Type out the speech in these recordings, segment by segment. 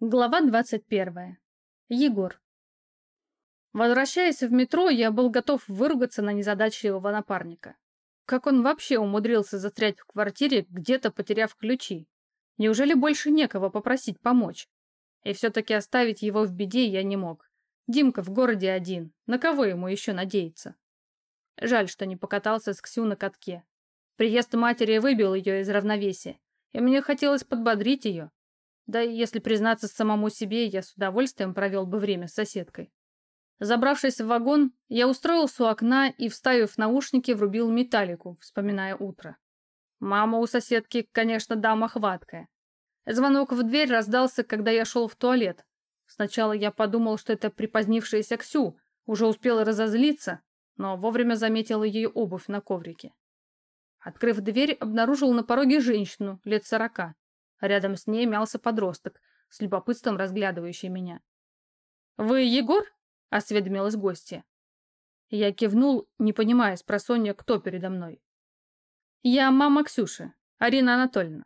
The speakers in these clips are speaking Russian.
Глава 21. Егор. Возвращаясь в метро, я был готов выругаться на незадачливого напарника. Как он вообще умудрился застрять в квартире, где-то потеряв ключи? Неужели больше некого попросить помочь? И все-таки оставить его в беде я не мог. Димка в городе один, на кого ему еще надеяться? Жаль, что не покатался с Ксю на катке. Приезд матери выбил ее из равновесия, и мне хотелось подбодрить ее, да если признаться самому себе, я с удовольствием провел бы время с соседкой. Забравшись в вагон, я устроился у окна и, вставив наушники, врубил металлику, вспоминая утро. Мама у соседки, конечно, дама хваткая. Звонок в дверь раздался, когда я шел в туалет. Сначала я подумал, что это припозднившаяся Ксю, уже успела разозлиться, но вовремя заметила ее обувь на коврике. Открыв дверь, обнаружил на пороге женщину лет сорока. Рядом с ней мялся подросток, с любопытством разглядывающий меня. «Вы Егор?» – осведомилась гостья. Я кивнул, не понимая с просонья, кто передо мной. «Я мама Ксюши, Арина Анатольевна».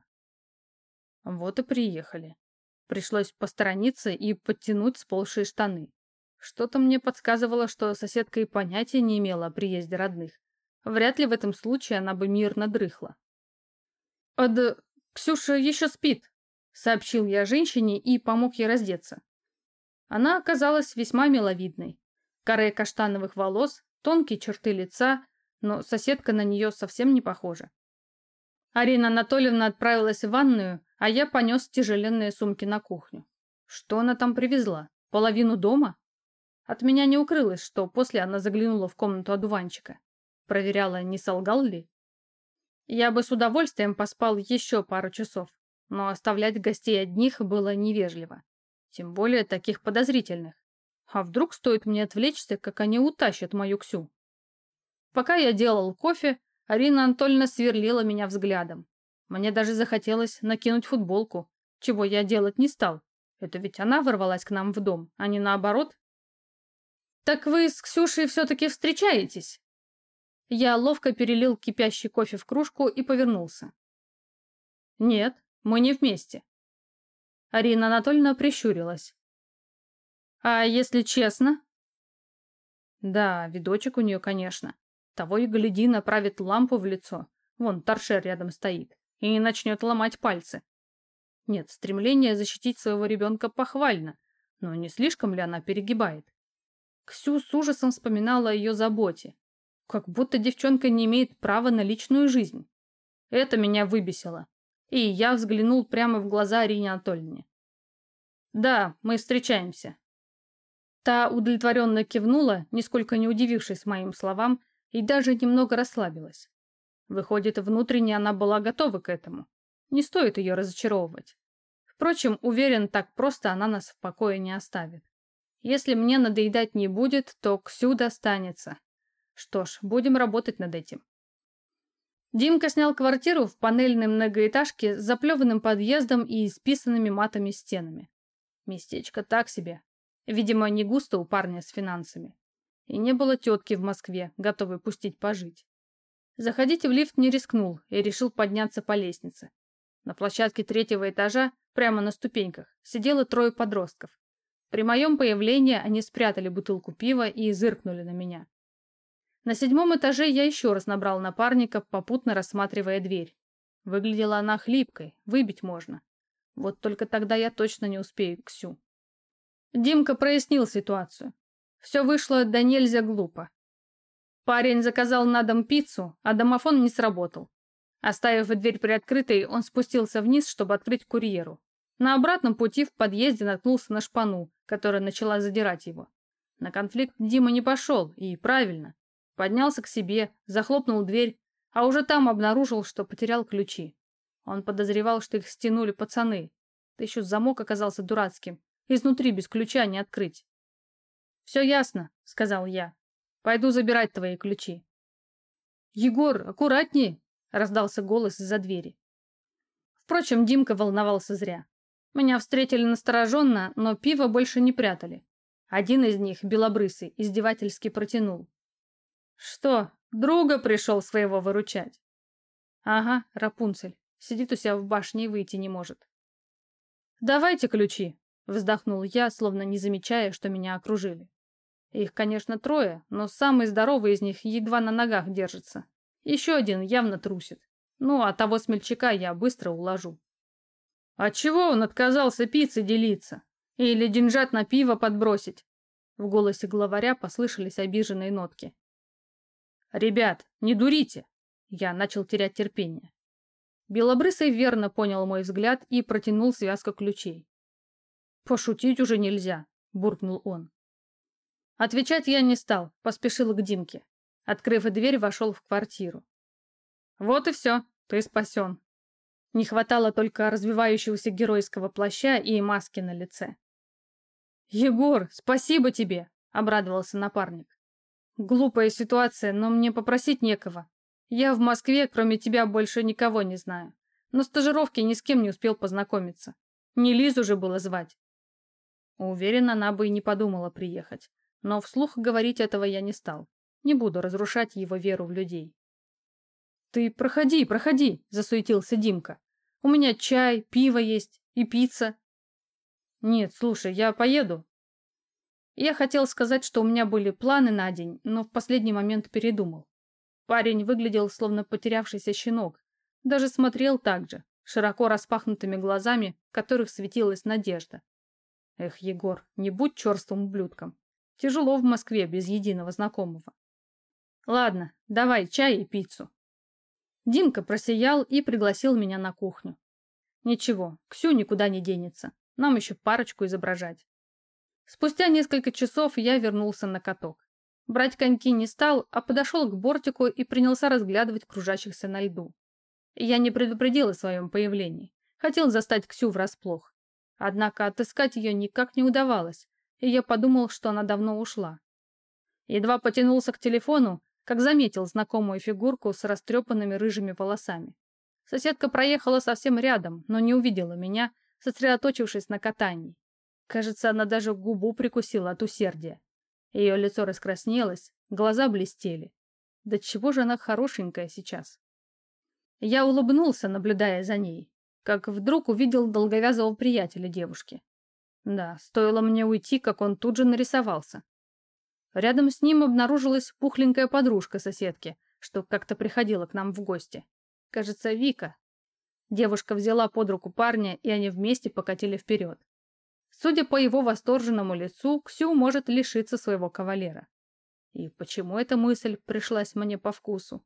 Вот и приехали. Пришлось посторониться и подтянуть сползшие штаны. Что-то мне подсказывало, что соседка и понятия не имела о приезде родных. Вряд ли в этом случае она бы мирно дрыхла. «Од... «Ксюша еще спит», — сообщил я женщине и помог ей раздеться. Она оказалась весьма миловидной. Каре каштановых волос, тонкие черты лица, но соседка на нее совсем не похожа. Арина Анатольевна отправилась в ванную, а я понес тяжеленные сумки на кухню. Что она там привезла? Половину дома? От меня не укрылось, что после она заглянула в комнату одуванчика. Проверяла, не солгал ли. Я бы с удовольствием поспал еще пару часов, но оставлять гостей одних было невежливо. Тем более таких подозрительных. А вдруг стоит мне отвлечься, как они утащат мою Ксю? Пока я делал кофе, Арина Анатольевна сверлила меня взглядом. Мне даже захотелось накинуть футболку, чего я делать не стал. Это ведь она ворвалась к нам в дом, а не наоборот. «Так вы с Ксюшей все-таки встречаетесь?» Я ловко перелил кипящий кофе в кружку и повернулся. «Нет, мы не вместе». Арина Анатольевна прищурилась. «А если честно?» «Да, видочек у нее, конечно. Того и гляди, направит лампу в лицо. Вон, торшер рядом стоит. И начнет ломать пальцы. Нет, стремление защитить своего ребенка похвально, но не слишком ли она перегибает? Ксю с ужасом вспоминала о ее заботе, как будто девчонка не имеет права на личную жизнь. Это меня выбесило. И я взглянул прямо в глаза Арине Анатольевне. «Да, мы встречаемся». Та удовлетворенно кивнула, нисколько не удивившись моим словам, и даже немного расслабилась. Выходит, внутренне она была готова к этому. Не стоит ее разочаровывать. Впрочем, уверен, так просто она нас в покое не оставит. Если мне надоедать не будет, то Ксю достанется, что ж, будем работать над этим. Димка снял квартиру в панельной многоэтажке с заплеванным подъездом и исписанными матами стенами. Местечко так себе. Видимо, не густо у парня с финансами. И не было тетки в Москве, готовой пустить пожить. Заходить в лифт не рискнул и решил подняться по лестнице. На площадке третьего этажа, прямо на ступеньках, сидело трое подростков. При моем появлении они спрятали бутылку пива и зыркнули на меня. На седьмом этаже я еще раз набрал напарника, попутно рассматривая дверь. Выглядела она хлипкой, выбить можно. Вот только тогда я точно не успею Ксю. Димка прояснил ситуацию. Все вышло да нельзя глупо. Парень заказал на дом пиццу, а домофон не сработал. Оставив дверь приоткрытой, он спустился вниз, чтобы открыть курьеру. На обратном пути в подъезде наткнулся на шпану, которая начала задирать его. На конфликт Дима не пошел, и правильно. Поднялся к себе, захлопнул дверь, а уже там обнаружил, что потерял ключи. Он подозревал, что их стянули пацаны. Да еще замок оказался дурацким. Изнутри без ключа не открыть. «Все ясно», — сказал я. «Пойду забирать твои ключи». «Егор, аккуратнее!» — раздался голос из-за двери. Впрочем, Димка волновался зря. Меня встретили настороженно, но пиво больше не прятали. Один из них, белобрысый, издевательски протянул. Что, друга пришел своего выручать? Ага, Рапунцель. Сидит у себя в башне и выйти не может. Давайте ключи, Вздохнул я, словно не замечая, что меня окружили. Их, конечно, трое, но самый здоровый из них едва на ногах держится. Еще один явно трусит. Ну, а того смельчака я быстро уложу. А чего он отказался пиццей делиться? Или деньжат на пиво подбросить? В голосе главаря послышались обиженные нотки. «Ребят, не дурите!» Я начал терять терпение. Белобрысый верно понял мой взгляд и протянул связку ключей. «Пошутить уже нельзя», — буркнул он. Отвечать я не стал, поспешил к Димке. Открыв дверь, вошел в квартиру. «Вот и все, ты спасен». Не хватало только развивающегося геройского плаща и маски на лице. «Егор, спасибо тебе!» — обрадовался напарник. «Глупая ситуация, но мне попросить некого. Я в Москве, кроме тебя, больше никого не знаю. На стажировке ни с кем не успел познакомиться. Не Лизу же было звать». Уверен, она бы и не подумала приехать. Но вслух говорить этого я не стал. Не буду разрушать его веру в людей. «Ты проходи, проходи!» – засуетился Димка. «У меня чай, пиво есть и пицца. «Нет, слушай, я поеду». Я хотел сказать, что у меня были планы на день, но в последний момент передумал. Парень выглядел словно потерявшийся щенок. Даже смотрел так же, широко распахнутыми глазами, в которых светилась надежда. Эх, Егор, не будь черствым ублюдком. Тяжело в Москве без единого знакомого. Ладно, давай чай и пиццу. Димка просиял и пригласил меня на кухню. Ничего, Ксю никуда не денется. Нам еще парочку изображать. Спустя несколько часов я вернулся на каток. Брать коньки не стал, а подошел к бортику и принялся разглядывать кружащихся на льду. Я не предупредил о своем появлении. Хотел застать Ксю врасплох. Однако отыскать ее никак не удавалось, и я подумал, что она давно ушла. Едва потянулся к телефону, как заметил знакомую фигурку с растрепанными рыжими волосами. Соседка проехала совсем рядом, но не увидела меня сосредоточившись на катании. Кажется, она даже губу прикусила от усердия. Ее лицо раскраснелось, глаза блестели. Да чего же она хорошенькая сейчас? Я улыбнулся, наблюдая за ней, как вдруг увидел долговязого приятеля девушки. Да, стоило мне уйти, как он тут же нарисовался. Рядом с ним обнаружилась пухленькая подружка соседки, что как-то приходила к нам в гости. Кажется, Вика, Девушка взяла под руку парня, и они вместе покатили вперед. Судя по его восторженному лицу, Ксю может лишиться своего кавалера. И почему эта мысль пришлась мне по вкусу?